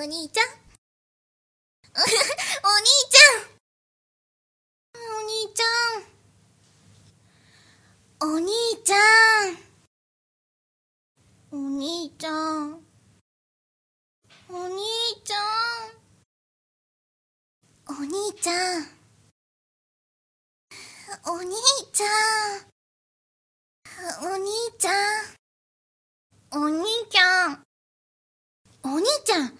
お兄ちゃん。お兄ちゃん。お兄ちゃん。お兄ちゃん。お兄ちゃん。お兄ちゃん。お兄ちゃん。お兄ちゃん。お兄ちゃん。お兄ちゃん。お兄ちゃん。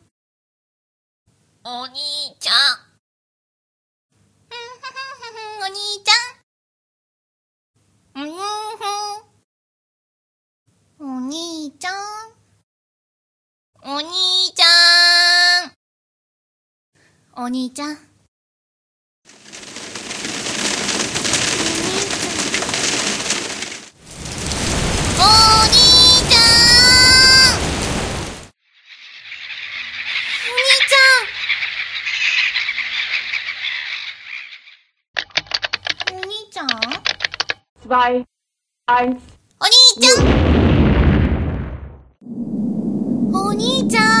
お兄ちゃん。ふんふふふふお兄ちゃん。うんふん。お兄ちゃん。お兄ちゃん。お兄ちゃん。お兄ちゃん。お兄ちゃん？お兄ちゃん。お兄ちゃん。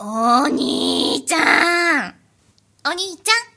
お兄ちゃん。お兄ちゃん。